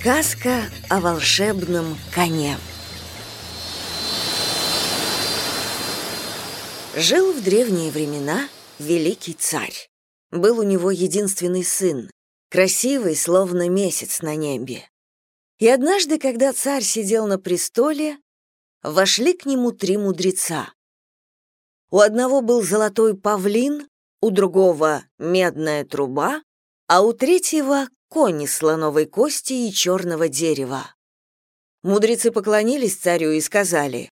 Сказка о волшебном коне. Жил в древние времена великий царь. Был у него единственный сын, красивый, словно месяц на небе. И однажды, когда царь сидел на престоле, вошли к нему три мудреца. У одного был золотой павлин, у другого — медная труба, а у третьего конь из слоновой кости и черного дерева. Мудрецы поклонились царю и сказали,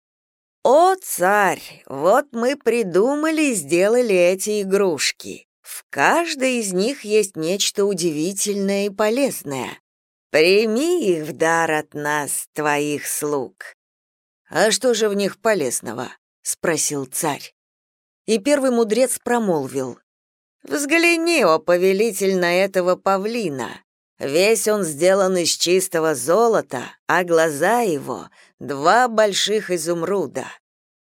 «О, царь, вот мы придумали и сделали эти игрушки. В каждой из них есть нечто удивительное и полезное. Прими их в дар от нас, твоих слуг». «А что же в них полезного?» — спросил царь. И первый мудрец промолвил, «Взгляни, о повелитель, на этого павлина. Весь он сделан из чистого золота, а глаза его — два больших изумруда.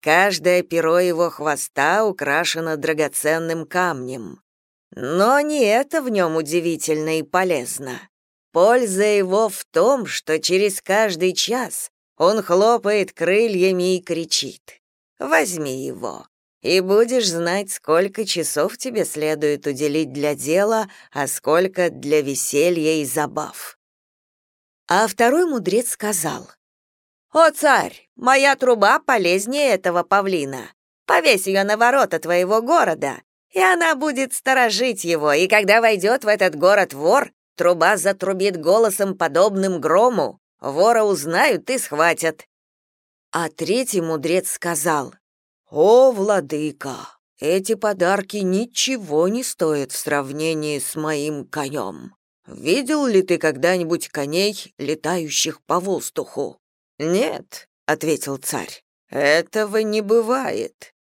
Каждое перо его хвоста украшено драгоценным камнем. Но не это в нем удивительно и полезно. Польза его в том, что через каждый час он хлопает крыльями и кричит. «Возьми его, и будешь знать, сколько часов тебе следует уделить для дела, а сколько для веселья и забав. А второй мудрец сказал, «О, царь, моя труба полезнее этого павлина. Повесь ее на ворота твоего города, и она будет сторожить его, и когда войдет в этот город вор, труба затрубит голосом, подобным грому, вора узнают и схватят». А третий мудрец сказал, «О, владыка, эти подарки ничего не стоят в сравнении с моим конем. Видел ли ты когда-нибудь коней, летающих по воздуху?» «Нет», — ответил царь, — «этого не бывает.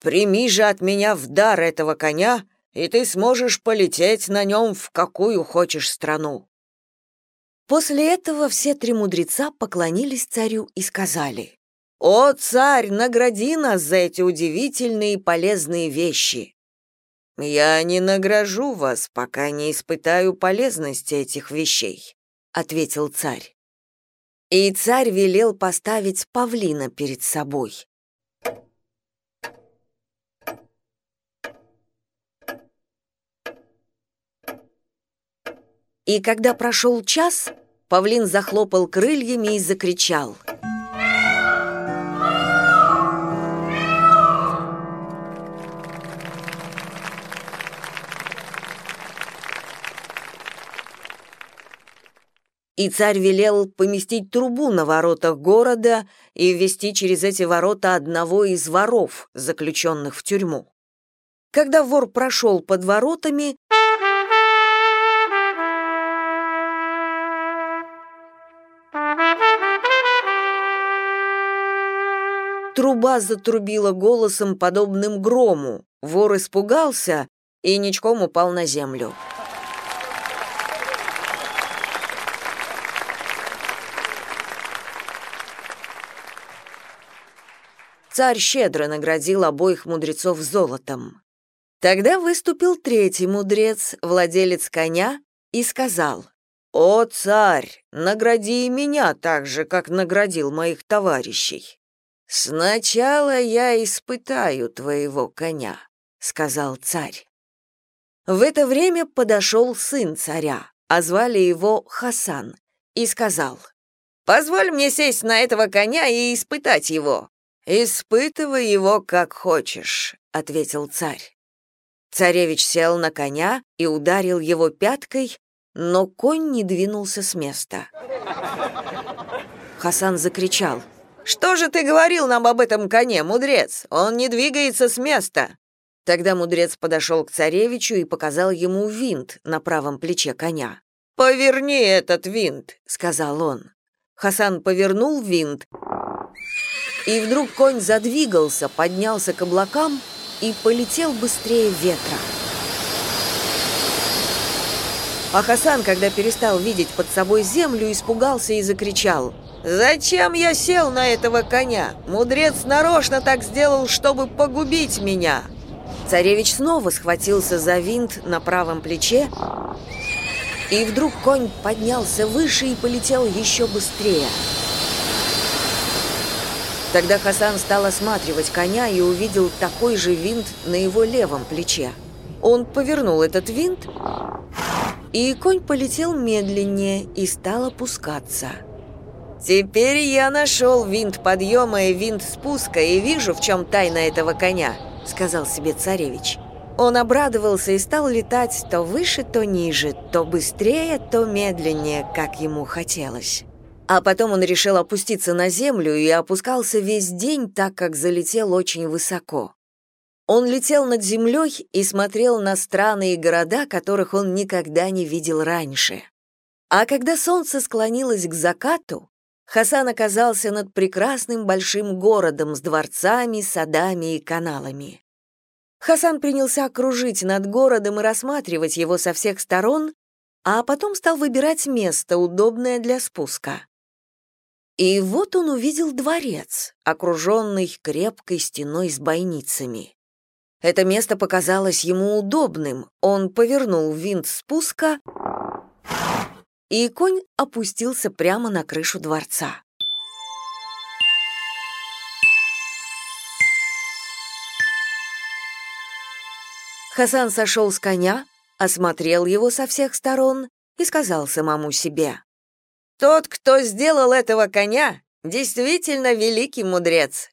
Прими же от меня в дар этого коня, и ты сможешь полететь на нем в какую хочешь страну». После этого все три мудреца поклонились царю и сказали, «О, царь, награди нас за эти удивительные и полезные вещи!» «Я не награжу вас, пока не испытаю полезности этих вещей», — ответил царь. И царь велел поставить павлина перед собой. И когда прошел час, павлин захлопал крыльями и закричал — и царь велел поместить трубу на воротах города и ввести через эти ворота одного из воров, заключенных в тюрьму. Когда вор прошел под воротами, труба затрубила голосом, подобным грому. Вор испугался и ничком упал на землю. Царь щедро наградил обоих мудрецов золотом. Тогда выступил третий мудрец, владелец коня, и сказал, «О, царь, награди меня так же, как наградил моих товарищей». «Сначала я испытаю твоего коня», — сказал царь. В это время подошел сын царя, а звали его Хасан, и сказал, «Позволь мне сесть на этого коня и испытать его». «Испытывай его как хочешь», — ответил царь. Царевич сел на коня и ударил его пяткой, но конь не двинулся с места. Хасан закричал. «Что же ты говорил нам об этом коне, мудрец? Он не двигается с места!» Тогда мудрец подошел к царевичу и показал ему винт на правом плече коня. «Поверни этот винт», — сказал он. Хасан повернул винт, и вдруг конь задвигался, поднялся к облакам и полетел быстрее ветра. А Хасан, когда перестал видеть под собой землю, испугался и закричал. «Зачем я сел на этого коня? Мудрец нарочно так сделал, чтобы погубить меня!» Царевич снова схватился за винт на правом плече И вдруг конь поднялся выше и полетел еще быстрее. Тогда Хасан стал осматривать коня и увидел такой же винт на его левом плече. Он повернул этот винт, и конь полетел медленнее и стал опускаться. «Теперь я нашел винт подъема и винт спуска и вижу, в чем тайна этого коня», — сказал себе царевич. Он обрадовался и стал летать то выше, то ниже, то быстрее, то медленнее, как ему хотелось. А потом он решил опуститься на землю и опускался весь день, так как залетел очень высоко. Он летел над землей и смотрел на страны и города, которых он никогда не видел раньше. А когда солнце склонилось к закату, Хасан оказался над прекрасным большим городом с дворцами, садами и каналами. Хасан принялся окружить над городом и рассматривать его со всех сторон, а потом стал выбирать место, удобное для спуска. И вот он увидел дворец, окруженный крепкой стеной с бойницами. Это место показалось ему удобным. Он повернул винт спуска, и конь опустился прямо на крышу дворца. Хасан сошел с коня, осмотрел его со всех сторон и сказал самому себе, тот, кто сделал этого коня, действительно великий мудрец.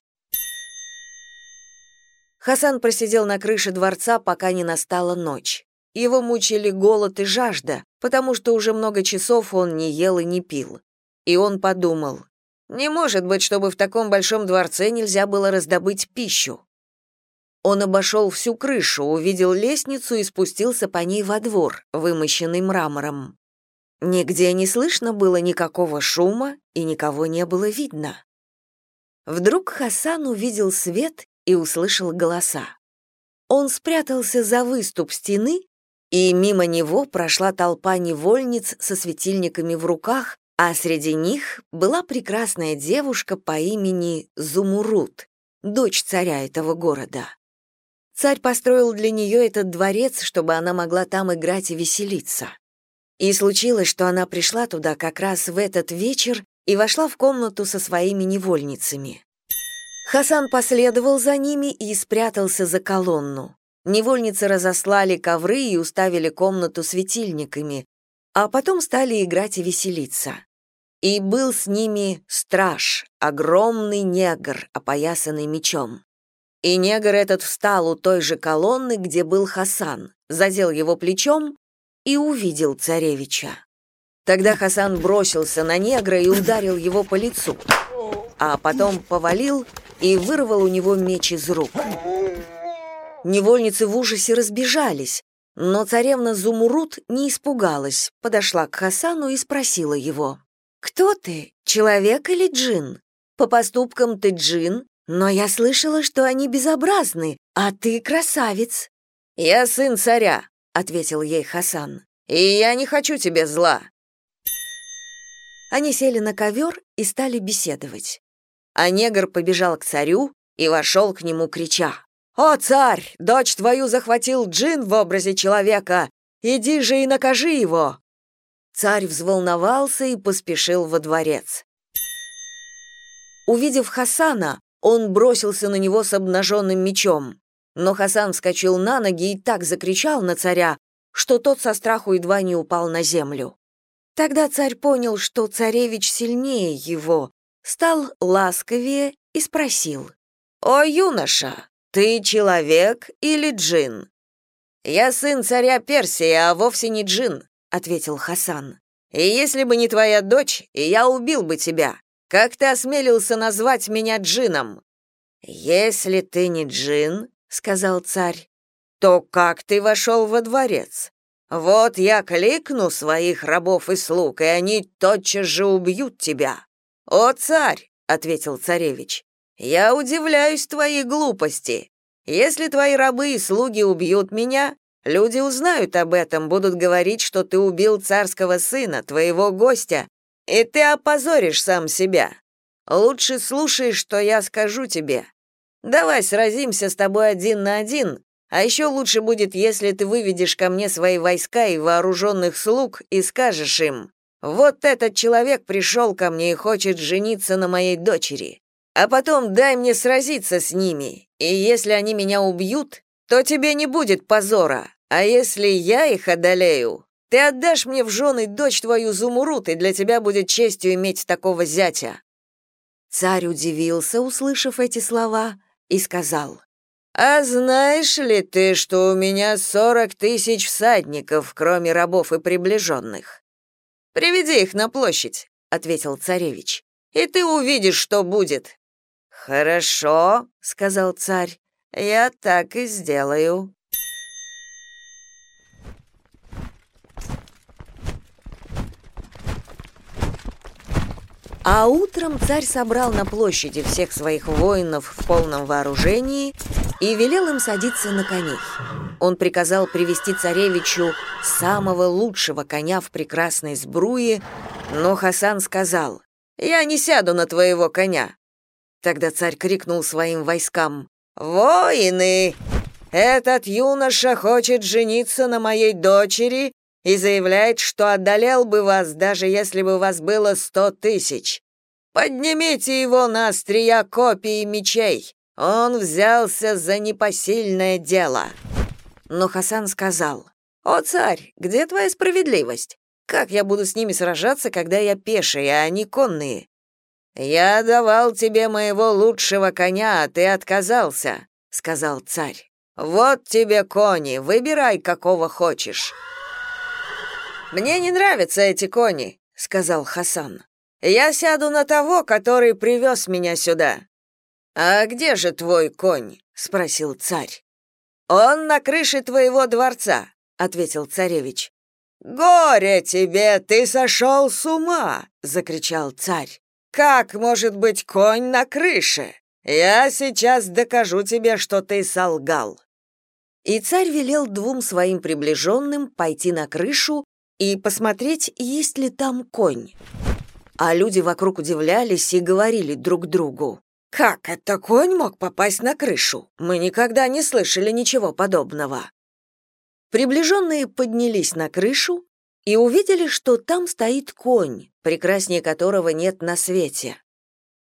Хасан просидел на крыше дворца, пока не настала ночь. Его мучили голод и жажда, потому что уже много часов он не ел и не пил. И он подумал, не может быть, чтобы в таком большом дворце нельзя было раздобыть пищу. Он обошел всю крышу, увидел лестницу и спустился по ней во двор, вымощенный мрамором. Нигде не слышно было никакого шума и никого не было видно. Вдруг Хасан увидел свет и услышал голоса. Он спрятался за выступ стены, и мимо него прошла толпа невольниц со светильниками в руках, а среди них была прекрасная девушка по имени Зумурут, дочь царя этого города. Царь построил для нее этот дворец, чтобы она могла там играть и веселиться. И случилось, что она пришла туда как раз в этот вечер и вошла в комнату со своими невольницами. Хасан последовал за ними и спрятался за колонну. Невольницы разослали ковры и уставили комнату светильниками, а потом стали играть и веселиться. И был с ними страж, огромный негр, опоясанный мечом. И негр этот встал у той же колонны, где был Хасан, задел его плечом и увидел царевича. Тогда Хасан бросился на негра и ударил его по лицу, а потом повалил и вырвал у него меч из рук. Невольницы в ужасе разбежались, но царевна Зумурут не испугалась, подошла к Хасану и спросила его, «Кто ты, человек или джин? По поступкам ты джин, но я слышала, что они безобразны, а ты красавец». «Я сын царя», — ответил ей Хасан. «И я не хочу тебе зла». Они сели на ковер и стали беседовать. А негр побежал к царю и вошел к нему, крича. «О, царь, дочь твою захватил джин в образе человека! Иди же и накажи его!» Царь взволновался и поспешил во дворец. Увидев Хасана, он бросился на него с обнаженным мечом. Но Хасан вскочил на ноги и так закричал на царя, что тот со страху едва не упал на землю. Тогда царь понял, что царевич сильнее его, стал ласковее и спросил. «О, юноша, ты человек или джин?» «Я сын царя Персии, а вовсе не джин», — ответил Хасан. «И если бы не твоя дочь, я убил бы тебя. Как ты осмелился назвать меня джином?» «Если ты не джин, сказал царь, то как ты вошел во дворец? Вот я кликну своих рабов и слуг, и они тотчас же убьют тебя. О, царь, ответил царевич, я удивляюсь твоей глупости. Если твои рабы и слуги убьют меня, люди узнают об этом, будут говорить, что ты убил царского сына, твоего гостя, и ты опозоришь сам себя. Лучше слушай, что я скажу тебе. Давай сразимся с тобой один на один, А еще лучше будет, если ты выведешь ко мне свои войска и вооруженных слуг и скажешь им, вот этот человек пришел ко мне и хочет жениться на моей дочери. А потом дай мне сразиться с ними, и если они меня убьют, то тебе не будет позора. А если я их одолею, ты отдашь мне в жены дочь твою Зумурут, и для тебя будет честью иметь такого зятя». Царь удивился, услышав эти слова, и сказал, «А знаешь ли ты, что у меня сорок тысяч всадников, кроме рабов и приближенных?» «Приведи их на площадь», — ответил царевич, «и ты увидишь, что будет». «Хорошо», — сказал царь, — «я так и сделаю». А утром царь собрал на площади всех своих воинов в полном вооружении и велел им садиться на коней. Он приказал привести царевичу самого лучшего коня в прекрасной сбруе, но Хасан сказал, «Я не сяду на твоего коня». Тогда царь крикнул своим войскам, «Воины! Этот юноша хочет жениться на моей дочери и заявляет, что одолел бы вас, даже если бы вас было сто тысяч. Поднимите его на острия копий и мечей. Он взялся за непосильное дело». Но Хасан сказал, «О, царь, где твоя справедливость? Как я буду с ними сражаться, когда я пеший, а они конные?» «Я давал тебе моего лучшего коня, а ты отказался», — сказал царь. «Вот тебе кони, выбирай, какого хочешь». «Мне не нравятся эти кони», — сказал Хасан. «Я сяду на того, который привез меня сюда». «А где же твой конь?» — спросил царь. «Он на крыше твоего дворца», — ответил царевич. «Горе тебе, ты сошел с ума!» — закричал царь. «Как может быть конь на крыше? Я сейчас докажу тебе, что ты солгал». И царь велел двум своим приближенным пойти на крышу и посмотреть, есть ли там конь. А люди вокруг удивлялись и говорили друг другу, «Как это конь мог попасть на крышу? Мы никогда не слышали ничего подобного». Приближенные поднялись на крышу и увидели, что там стоит конь, прекраснее которого нет на свете.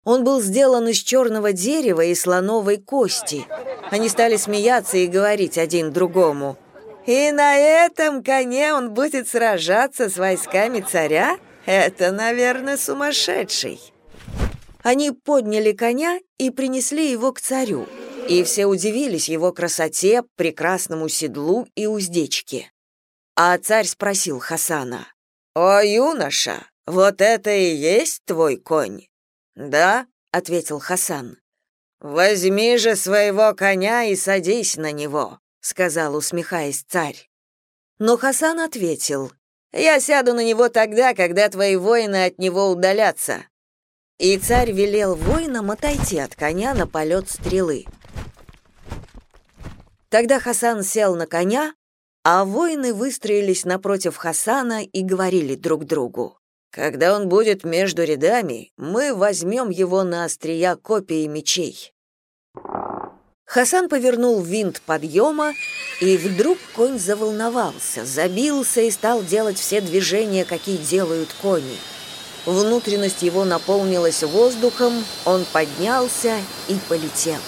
Он был сделан из черного дерева и слоновой кости. Они стали смеяться и говорить один другому — и на этом коне он будет сражаться с войсками царя? Это, наверное, сумасшедший. Они подняли коня и принесли его к царю, и все удивились его красоте, прекрасному седлу и уздечке. А царь спросил Хасана, «О, юноша, вот это и есть твой конь?» «Да», — ответил Хасан. «Возьми же своего коня и садись на него сказал, усмехаясь царь. Но Хасан ответил: "Я сяду на него тогда, когда твои воины от него удалятся". И царь велел воинам отойти от коня на полет стрелы. Тогда Хасан сел на коня, а воины выстроились напротив Хасана и говорили друг другу: "Когда он будет между рядами, мы возьмем его на острия копий и мечей". Хасан повернул винт подъема, и вдруг конь заволновался, забился и стал делать все движения, какие делают кони. Внутренность его наполнилась воздухом, он поднялся и полетел.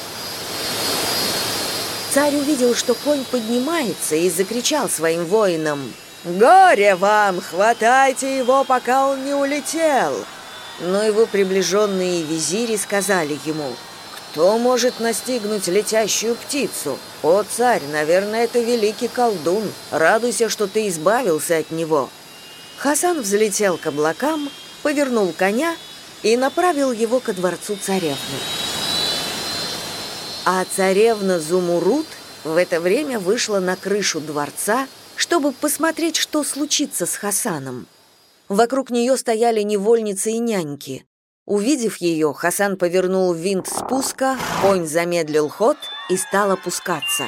Царь увидел, что конь поднимается, и закричал своим воинам «Горе вам! Хватайте его, пока он не улетел!» Но его приближенные визири сказали ему – кто может настигнуть летящую птицу? О, царь, наверное, это великий колдун. Радуйся, что ты избавился от него. Хасан взлетел к облакам, повернул коня и направил его ко дворцу царевны. А царевна Зумурут в это время вышла на крышу дворца, чтобы посмотреть, что случится с Хасаном. Вокруг нее стояли невольницы и няньки. Увидев ее, Хасан повернул винт спуска, конь замедлил ход и стал опускаться.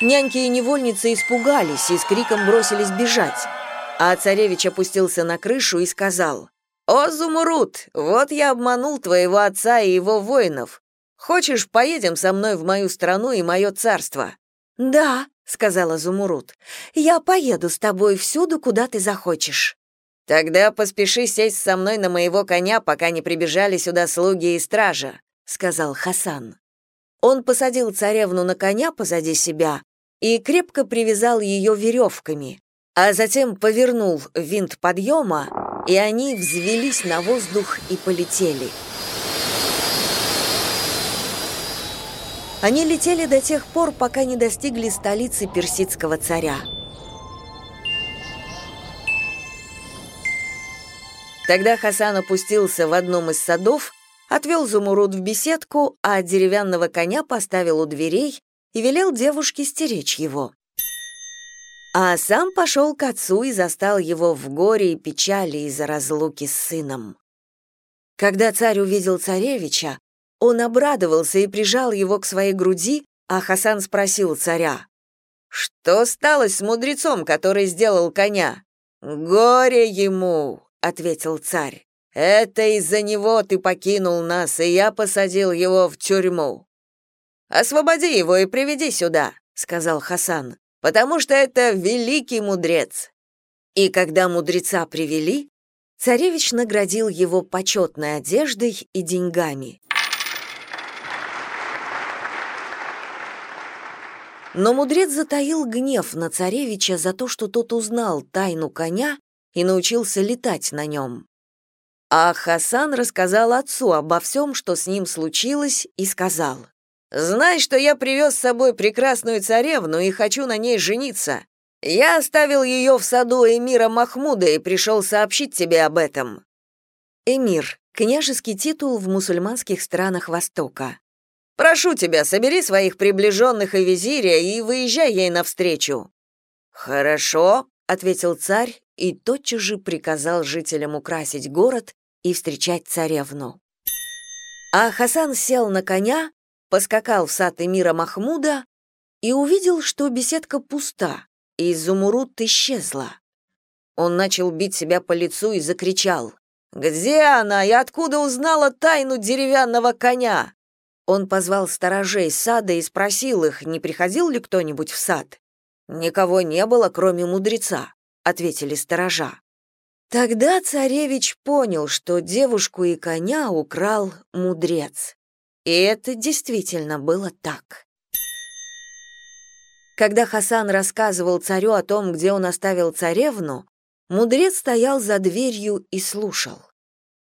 Няньки и невольницы испугались и с криком бросились бежать. А царевич опустился на крышу и сказал, «О, Зумурут, вот я обманул твоего отца и его воинов. Хочешь, поедем со мной в мою страну и мое царство? «Да», — сказала Зумурут, — «я поеду с тобой всюду, куда ты захочешь». «Тогда поспеши сесть со мной на моего коня, пока не прибежали сюда слуги и стража», — сказал Хасан. Он посадил царевну на коня позади себя и крепко привязал ее веревками, а затем повернул винт подъема, и они взвелись на воздух и полетели. Они летели до тех пор, пока не достигли столицы персидского царя. Тогда Хасан опустился в одном из садов, отвел Зумуруд в беседку, а деревянного коня поставил у дверей и велел девушке стеречь его. А сам пошел к отцу и застал его в горе и печали из-за разлуки с сыном. Когда царь увидел царевича, он обрадовался и прижал его к своей груди, а Хасан спросил царя, «Что стало с мудрецом, который сделал коня?» «Горе ему», — ответил царь. «Это из-за него ты покинул нас, и я посадил его в тюрьму». «Освободи его и приведи сюда», — сказал Хасан, «потому что это великий мудрец». И когда мудреца привели, царевич наградил его почетной одеждой и деньгами. Но мудрец затаил гнев на царевича за то, что тот узнал тайну коня и научился летать на нем. А Хасан рассказал отцу обо всем, что с ним случилось, и сказал, «Знай, что я привез с собой прекрасную царевну и хочу на ней жениться. Я оставил ее в саду эмира Махмуда и пришел сообщить тебе об этом». Эмир — княжеский титул в мусульманских странах Востока. Прошу тебя, собери своих приближенных и визиря и выезжай ей навстречу». «Хорошо», — ответил царь и тотчас же приказал жителям украсить город и встречать царевну. А Хасан сел на коня, поскакал в сад эмира Махмуда и увидел, что беседка пуста, и изумруд исчезла. Он начал бить себя по лицу и закричал. «Где она и откуда узнала тайну деревянного коня?» Он позвал сторожей сада и спросил их, не приходил ли кто-нибудь в сад. «Никого не было, кроме мудреца», — ответили сторожа. Тогда царевич понял, что девушку и коня украл мудрец. И это действительно было так. Когда Хасан рассказывал царю о том, где он оставил царевну, мудрец стоял за дверью и слушал.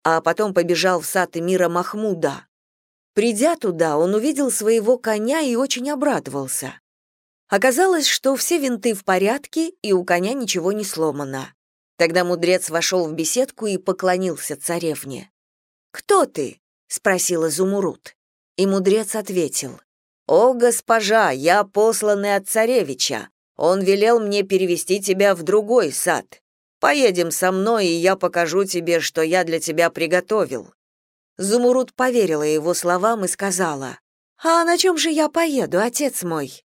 А потом побежал в сад эмира Махмуда, Придя туда, он увидел своего коня и очень обрадовался. Оказалось, что все винты в порядке, и у коня ничего не сломано. Тогда мудрец вошел в беседку и поклонился царевне. «Кто ты?» — спросила Зумурут. И мудрец ответил. «О, госпожа, я посланный от царевича. Он велел мне перевести тебя в другой сад. Поедем со мной, и я покажу тебе, что я для тебя приготовил. Зумуруд поверила его словам и сказала, «А на чем же я поеду, отец мой?»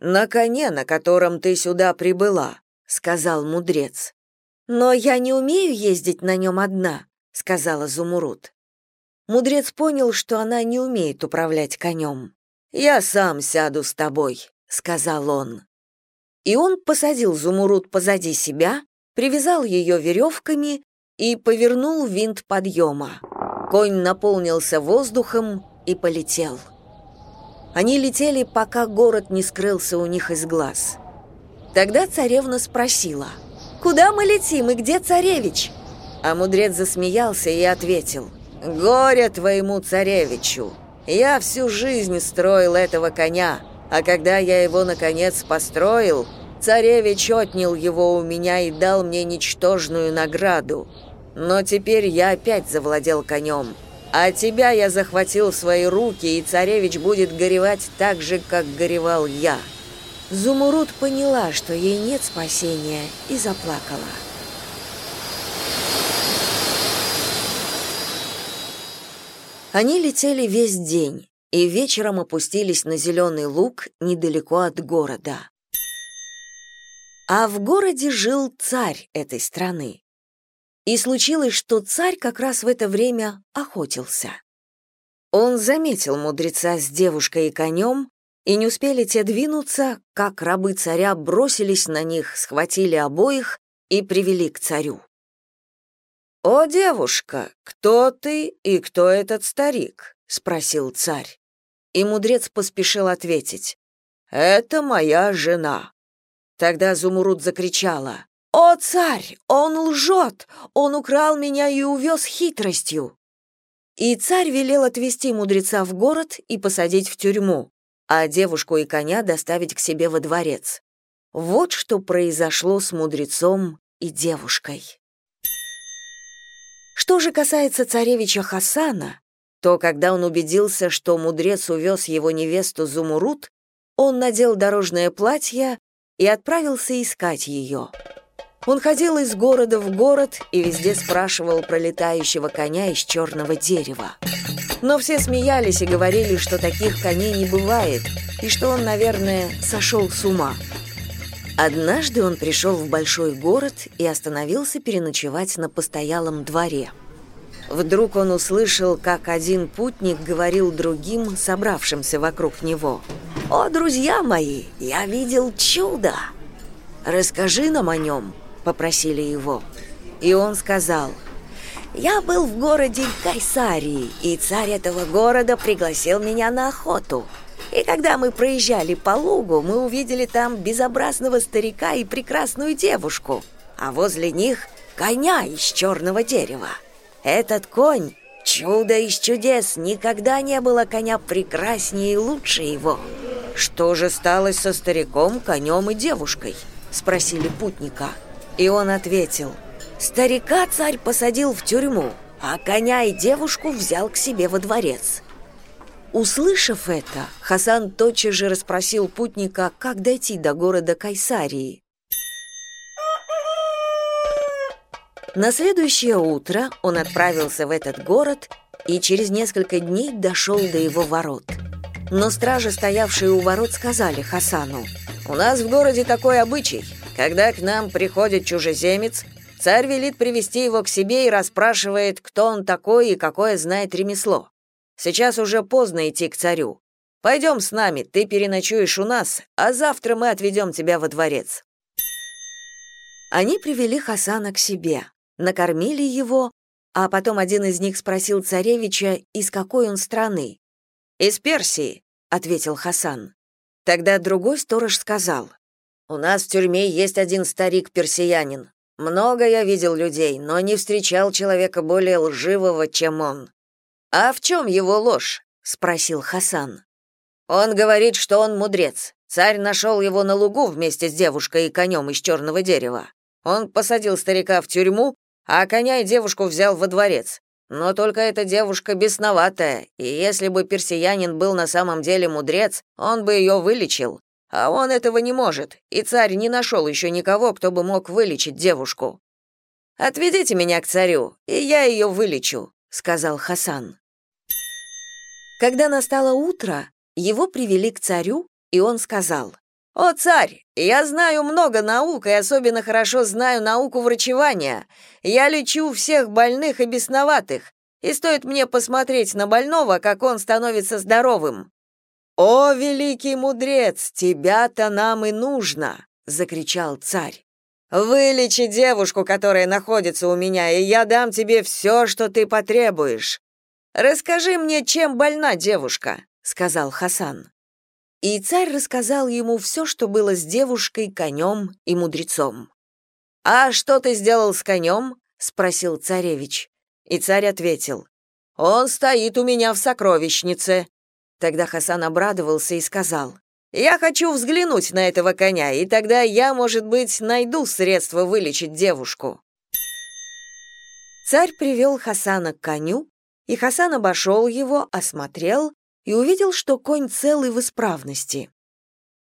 «На коне, на котором ты сюда прибыла», — сказал мудрец. «Но я не умею ездить на нем одна», — сказала Зумуруд. Мудрец понял, что она не умеет управлять конем. «Я сам сяду с тобой», — сказал он. И он посадил Зумуруд позади себя, привязал ее веревками и повернул винт подъема. Конь наполнился воздухом и полетел. Они летели, пока город не скрылся у них из глаз. Тогда царевна спросила, «Куда мы летим и где царевич?» А мудрец засмеялся и ответил, «Горе твоему царевичу! Я всю жизнь строил этого коня, а когда я его, наконец, построил, царевич отнял его у меня и дал мне ничтожную награду. Но теперь я опять завладел конем. А тебя я захватил свои руки, и царевич будет горевать так же, как горевал я». Зумуруд поняла, что ей нет спасения, и заплакала. Они летели весь день и вечером опустились на зеленый луг недалеко от города. А в городе жил царь этой страны. И случилось, что царь как раз в это время охотился. Он заметил мудреца с девушкой и конем, и не успели те двинуться, как рабы царя бросились на них, схватили обоих и привели к царю. «О, девушка, кто ты и кто этот старик?» — спросил царь. И мудрец поспешил ответить. «Это моя жена». Тогда Зумруд закричала. «О, царь! Он лжет! Он украл меня и увез хитростью!» И царь велел отвезти мудреца в город и посадить в тюрьму, а девушку и коня доставить к себе во дворец. Вот что произошло с мудрецом и девушкой. Что же касается царевича Хасана, то когда он убедился, что мудрец увез его невесту Зумурут, он надел дорожное платье и отправился искать ее. Он ходил из города в город и везде спрашивал про летающего коня из черного дерева. Но все смеялись и говорили, что таких коней не бывает, и что он, наверное, сошел с ума. Однажды он пришел в большой город и остановился переночевать на постоялом дворе. Вдруг он услышал, как один путник говорил другим, собравшимся вокруг него. «О, друзья мои, я видел чудо! Расскажи нам о нем!» Попросили его. И он сказал, «Я был в городе Кайсарии, и царь этого города пригласил меня на охоту. И когда мы проезжали по лугу, мы увидели там безобразного старика и прекрасную девушку, а возле них коня из черного дерева. Этот конь — чудо из чудес, никогда не было коня прекраснее и лучше его». «Что же стало со стариком, конем и девушкой?» — спросили путника. — и он ответил, «Старика царь посадил в тюрьму, а коня и девушку взял к себе во дворец». Услышав это, Хасан тотчас же расспросил путника, как дойти до города Кайсарии. На следующее утро он отправился в этот город и через несколько дней дошел до его ворот. Но стражи, стоявшие у ворот, сказали Хасану, «У нас в городе такой обычай. Когда к нам приходит чужеземец, царь велит привести его к себе и расспрашивает, кто он такой и какое знает ремесло. Сейчас уже поздно идти к царю. Пойдем с нами, ты переночуешь у нас, а завтра мы отведем тебя во дворец». Они привели Хасана к себе, накормили его, а потом один из них спросил царевича, из какой он страны. «Из Персии», — ответил Хасан. Тогда другой сторож сказал, у нас в тюрьме есть один старик-персиянин. Много я видел людей, но не встречал человека более лживого, чем он. А в чем его ложь? спросил Хасан. Он говорит, что он мудрец. Царь нашел его на лугу вместе с девушкой и конем из черного дерева. Он посадил старика в тюрьму, а коня и девушку взял во дворец. Но только эта девушка бесноватая, и если бы персиянин был на самом деле мудрец, он бы ее вылечил. А он этого не может, и царь не нашел еще никого, кто бы мог вылечить девушку. Отведите меня к царю, и я ее вылечу, сказал Хасан. Когда настало утро, его привели к царю, и он сказал: «О, царь, я знаю много наук и особенно хорошо знаю науку врачевания. Я лечу всех больных и бесноватых, и стоит мне посмотреть на больного, как он становится здоровым. «О, великий мудрец, тебя-то нам и нужно!» — закричал царь. «Вылечи девушку, которая находится у меня, и я дам тебе все, что ты потребуешь. Расскажи мне, чем больна девушка», — сказал Хасан. И царь рассказал ему все, что было с девушкой, конем и мудрецом. «А что ты сделал с конем?» — спросил царевич. И царь ответил. «Он стоит у меня в сокровищнице. Тогда Хасан обрадовался и сказал, «Я хочу взглянуть на этого коня, и тогда я, может быть, найду средства вылечить девушку». Царь привел Хасана к коню, и Хасан обошел его, осмотрел и увидел, что конь целый в исправности.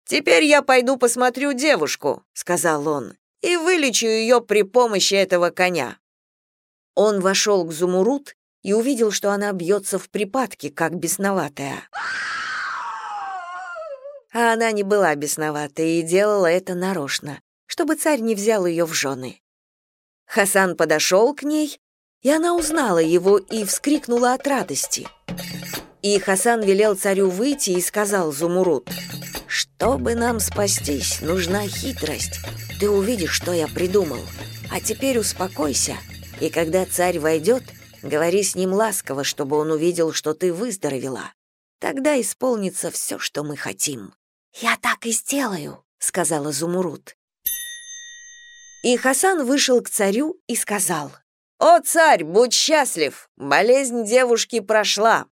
«Теперь я пойду посмотрю девушку», — сказал он, «и вылечу ее при помощи этого коня». Он вошел к Зумурут и увидел, что она бьется в припадке, как бесноватая. А она не была бесноватой и делала это нарочно, чтобы царь не взял ее в жены. Хасан подошел к ней, и она узнала его и вскрикнула от радости. И Хасан велел царю выйти и сказал Зумурут, «Чтобы нам спастись, нужна хитрость. Ты увидишь, что я придумал. А теперь успокойся, и когда царь войдет, говори с ним ласково, чтобы он увидел, что ты выздоровела. Тогда исполнится все, что мы хотим». «Я так и сделаю», — сказала Зумурут. И Хасан вышел к царю и сказал, «О, царь, будь счастлив! Болезнь девушки прошла!»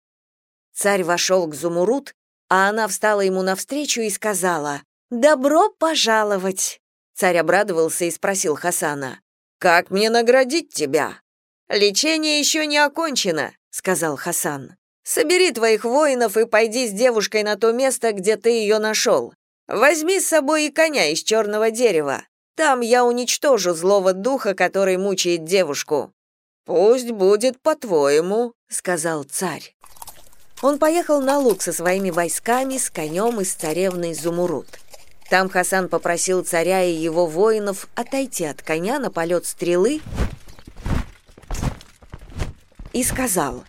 Царь вошел к Зумурут, а она встала ему навстречу и сказала, «Добро пожаловать!» Царь обрадовался и спросил Хасана, «Как мне наградить тебя?» «Лечение еще не окончено», — сказал Хасан. «Собери твоих воинов и пойди с девушкой на то место, где ты ее нашел. Возьми с собой и коня из черного дерева. Там я уничтожу злого духа, который мучает девушку». «Пусть будет по-твоему», — сказал царь. Он поехал на луг со своими войсками, с конем и с царевной Зумурут. Там Хасан попросил царя и его воинов отойти от коня на полет стрелы и сказал,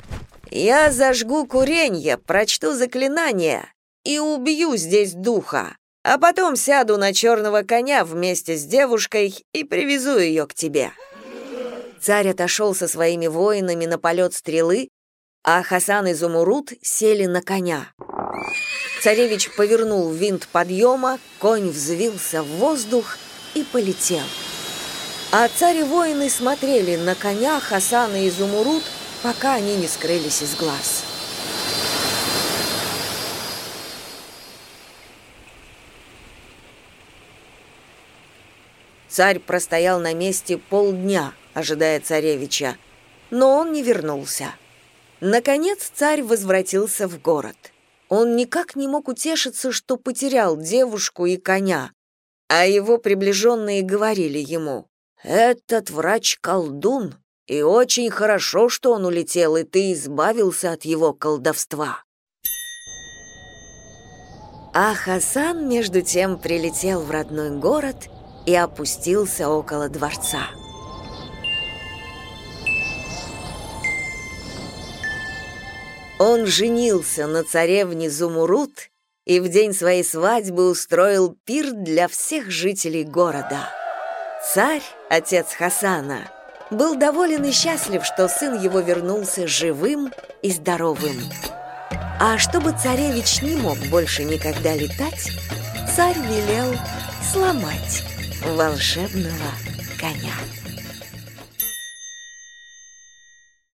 «Я зажгу куренье, прочту заклинание и убью здесь духа, а потом сяду на черного коня вместе с девушкой и привезу ее к тебе». Царь отошел со своими воинами на полет стрелы, а Хасан и Зумурут сели на коня. Царевич повернул винт подъема, конь взвился в воздух и полетел. А царь и воины смотрели на коня Хасана и Зумурут, пока они не скрылись из глаз. Царь простоял на месте полдня, ожидая царевича, но он не вернулся. Наконец царь возвратился в город. Он никак не мог утешиться, что потерял девушку и коня, а его приближенные говорили ему, «Этот врач-колдун, и очень хорошо, что он улетел, и ты избавился от его колдовства». А Хасан, между тем, прилетел в родной город и опустился около дворца. Он женился на царевне Зумурут и в день своей свадьбы устроил пир для всех жителей города. Царь, отец Хасана, был доволен и счастлив, что сын его вернулся живым и здоровым. А чтобы царевич не мог больше никогда летать, царь велел сломать волшебного коня.